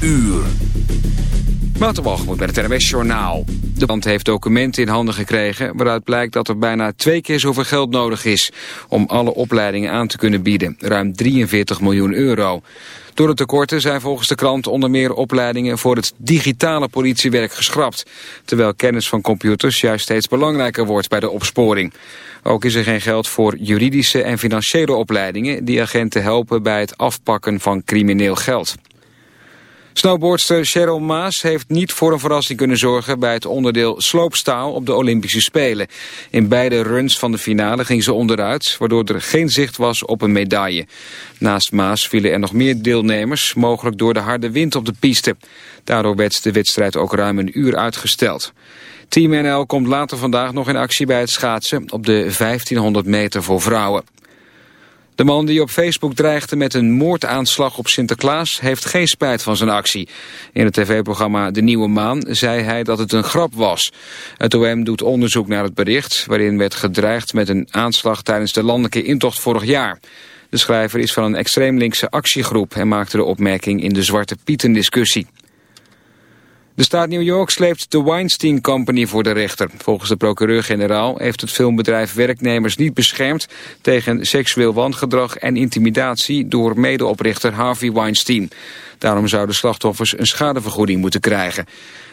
uur. moet met het NWS Journaal. De band heeft documenten in handen gekregen... waaruit blijkt dat er bijna twee keer zoveel geld nodig is... om alle opleidingen aan te kunnen bieden. Ruim 43 miljoen euro. Door de tekorten zijn volgens de krant onder meer opleidingen... voor het digitale politiewerk geschrapt. Terwijl kennis van computers juist steeds belangrijker wordt bij de opsporing. Ook is er geen geld voor juridische en financiële opleidingen... die agenten helpen bij het afpakken van crimineel geld. Snowboardster Cheryl Maas heeft niet voor een verrassing kunnen zorgen bij het onderdeel sloopstaal op de Olympische Spelen. In beide runs van de finale ging ze onderuit, waardoor er geen zicht was op een medaille. Naast Maas vielen er nog meer deelnemers, mogelijk door de harde wind op de piste. Daardoor werd de wedstrijd ook ruim een uur uitgesteld. Team NL komt later vandaag nog in actie bij het schaatsen op de 1500 meter voor vrouwen. De man die op Facebook dreigde met een moordaanslag op Sinterklaas heeft geen spijt van zijn actie. In het tv-programma De Nieuwe Maan zei hij dat het een grap was. Het OM doet onderzoek naar het bericht waarin werd gedreigd met een aanslag tijdens de landelijke intocht vorig jaar. De schrijver is van een extreem linkse actiegroep en maakte de opmerking in de Zwarte Pieten discussie. De staat New York sleept de Weinstein Company voor de rechter. Volgens de procureur-generaal heeft het filmbedrijf werknemers niet beschermd tegen seksueel wangedrag en intimidatie door medeoprichter Harvey Weinstein. Daarom zouden slachtoffers een schadevergoeding moeten krijgen.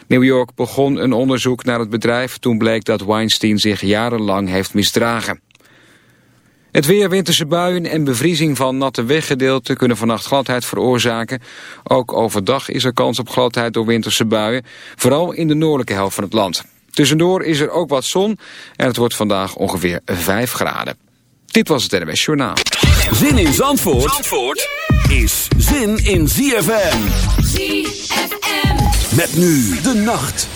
New York begon een onderzoek naar het bedrijf toen bleek dat Weinstein zich jarenlang heeft misdragen. Het weer, winterse buien en bevriezing van natte weggedeelten kunnen vannacht gladheid veroorzaken. Ook overdag is er kans op gladheid door winterse buien, vooral in de noordelijke helft van het land. Tussendoor is er ook wat zon en het wordt vandaag ongeveer 5 graden. Dit was het NWS Journaal. Zin in Zandvoort, Zandvoort is zin in ZFM. ZFM. Met nu de nacht.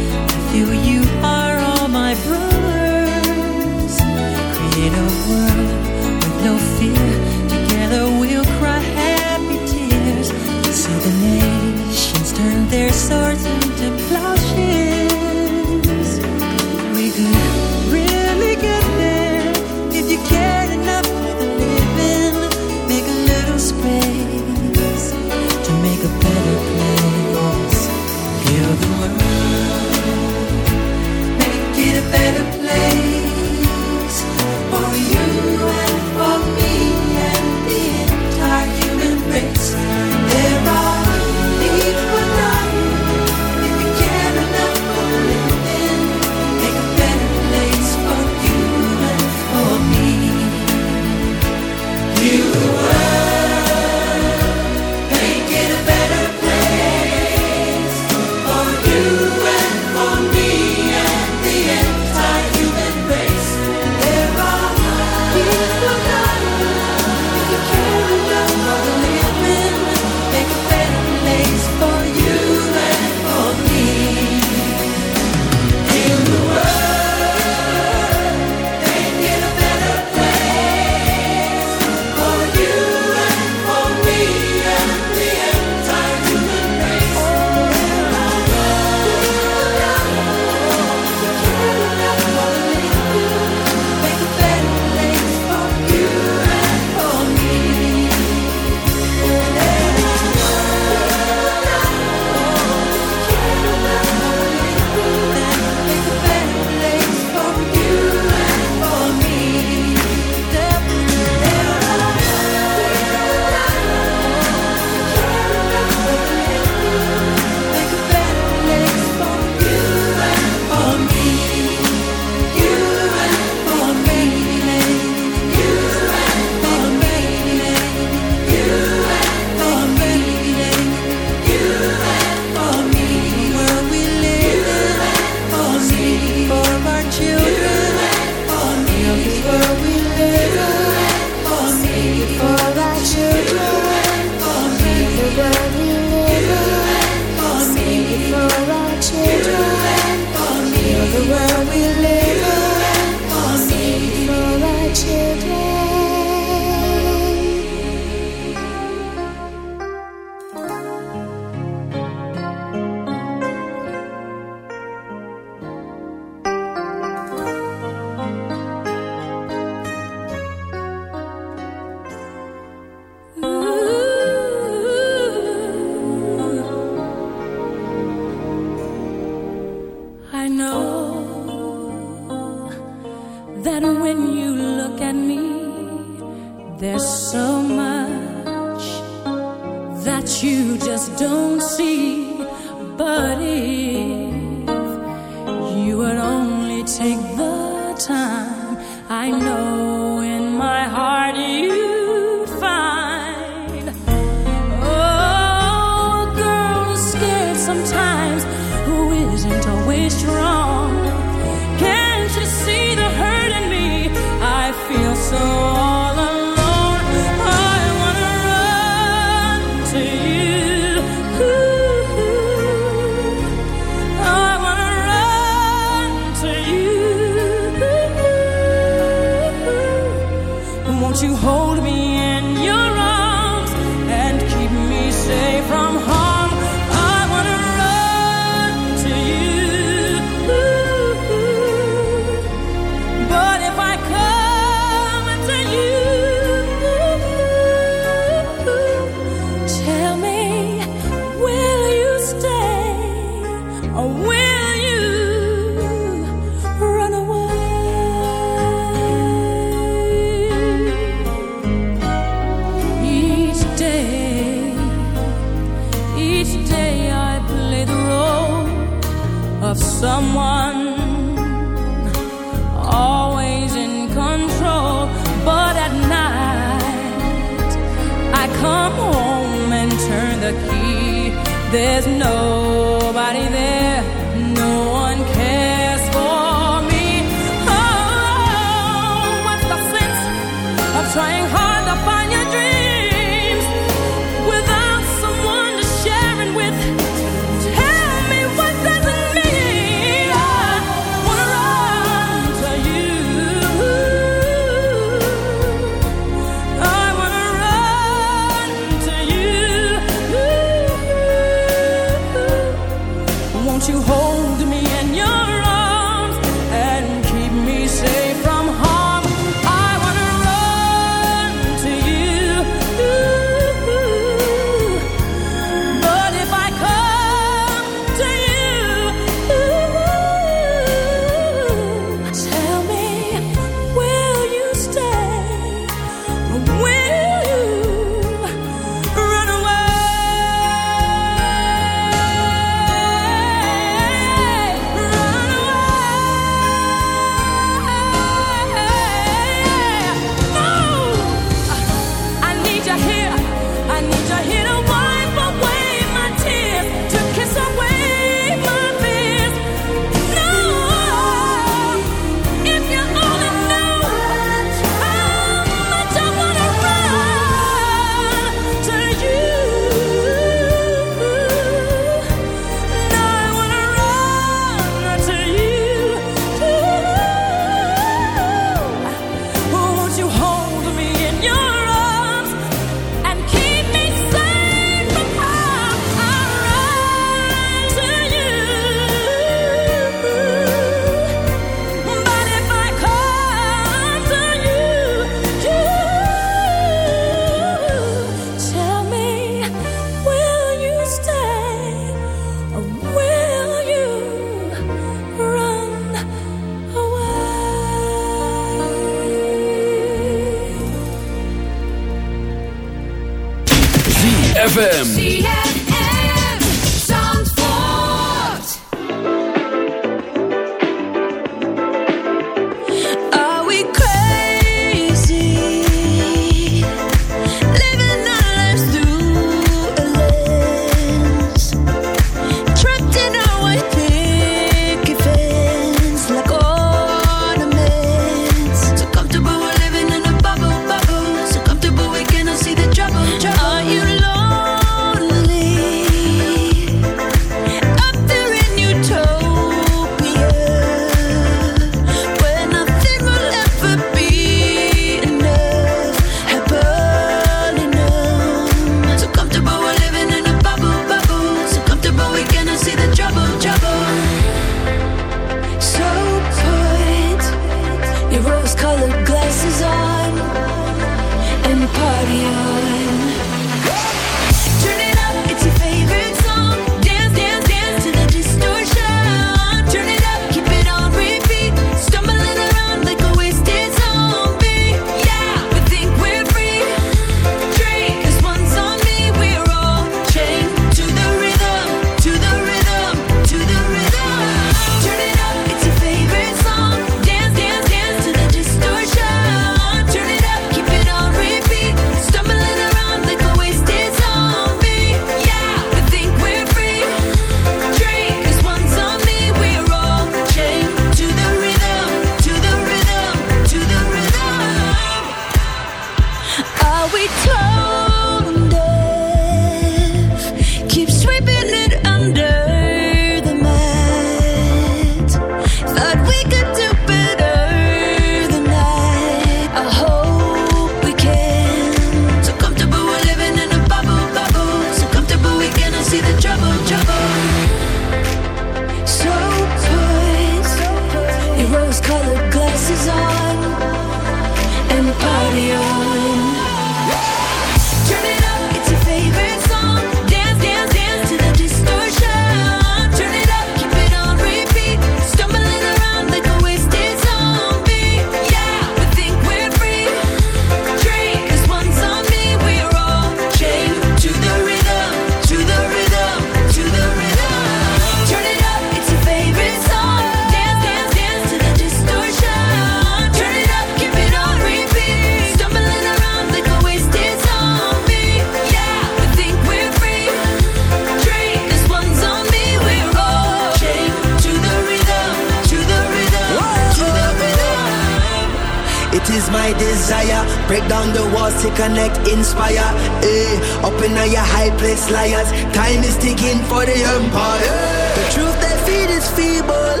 connect, inspire. Eh, up in your high place, liars. Time is ticking for the empire. The truth they feed is feeble,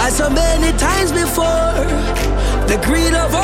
as so many times before. The greed of all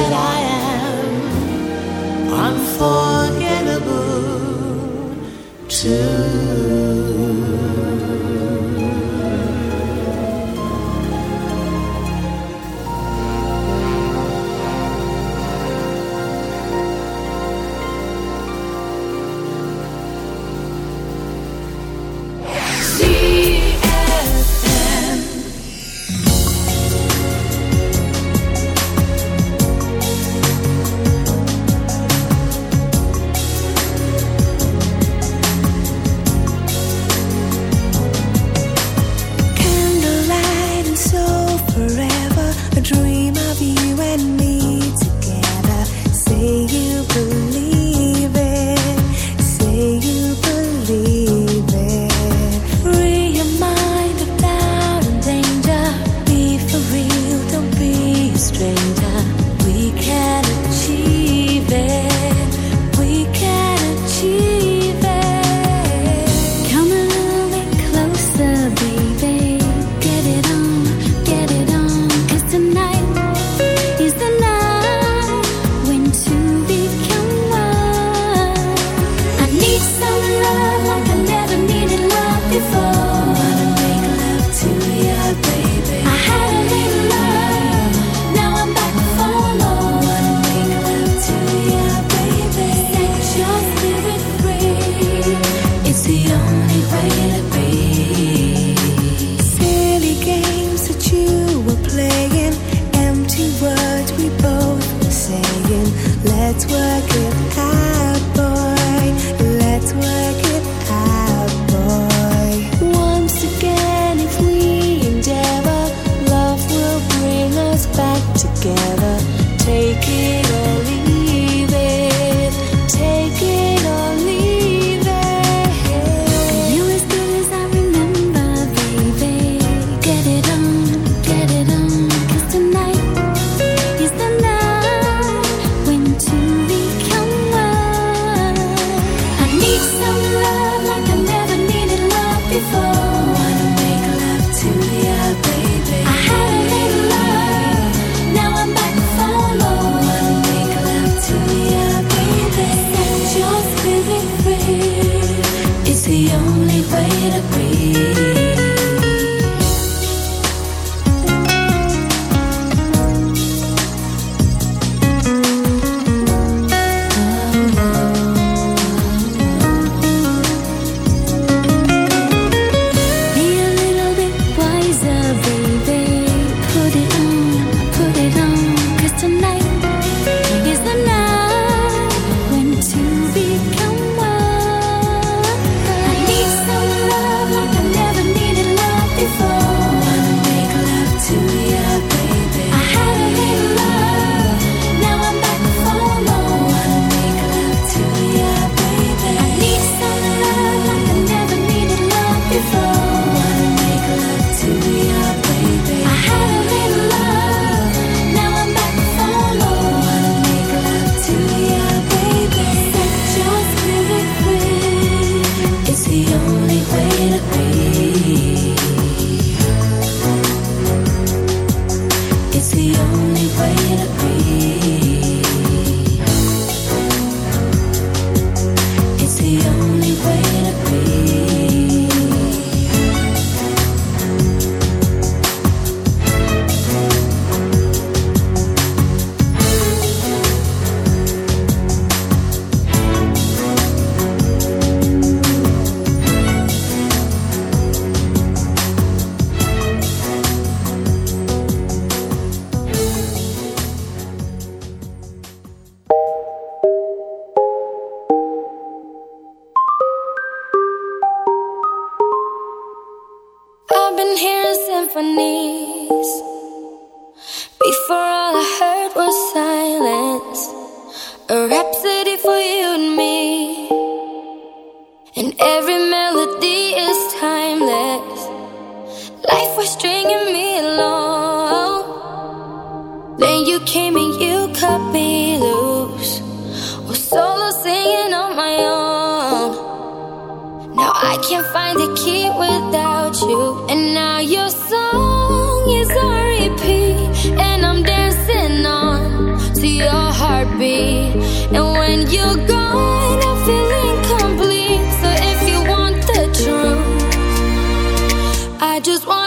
That I am unforgettable just want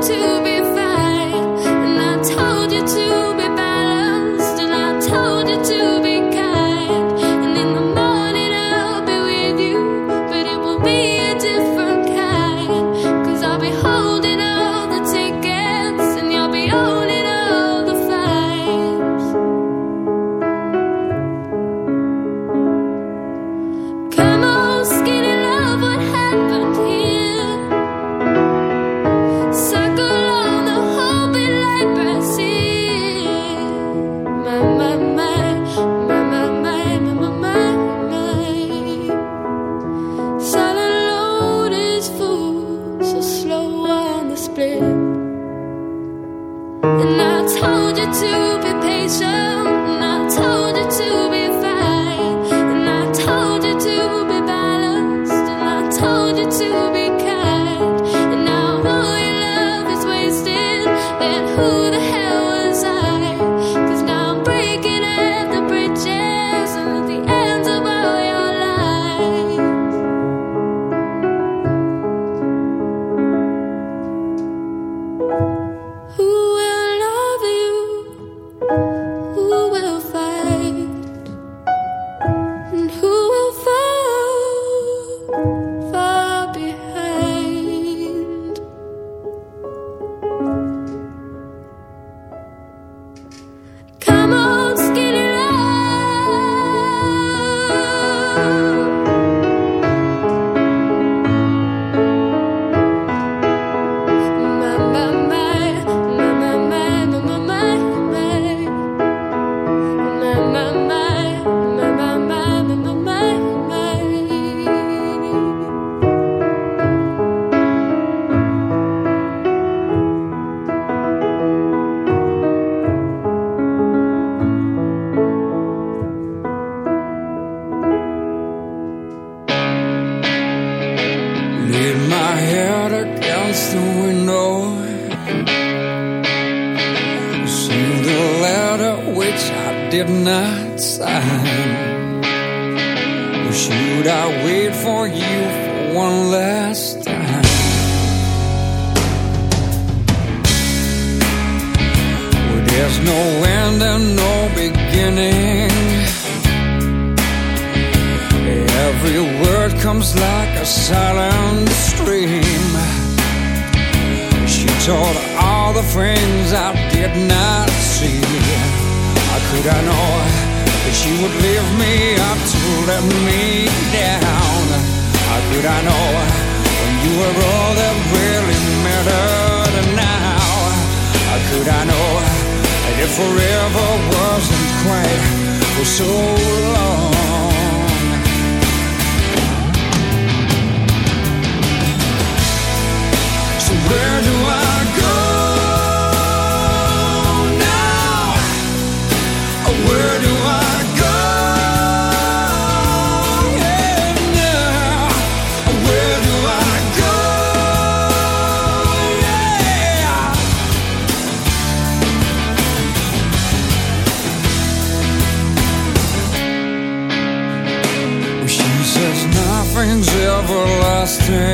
to be strength.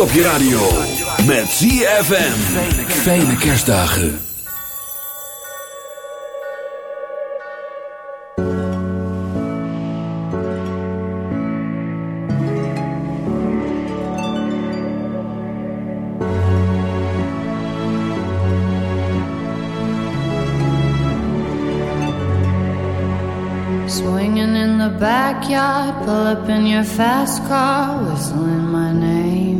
op je radio. Met ZFM. Fijne kerstdagen. Swinging in the backyard, pull up in your fast car, whistling my name.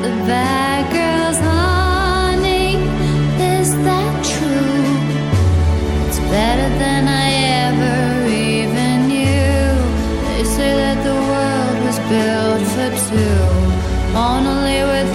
built for two, only worth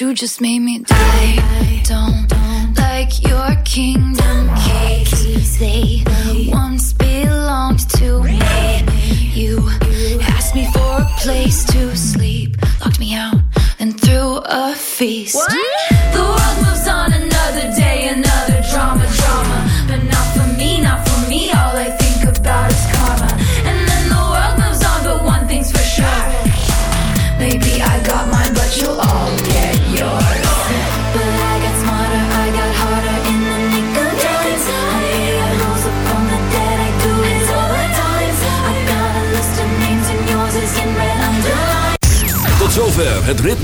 you just made me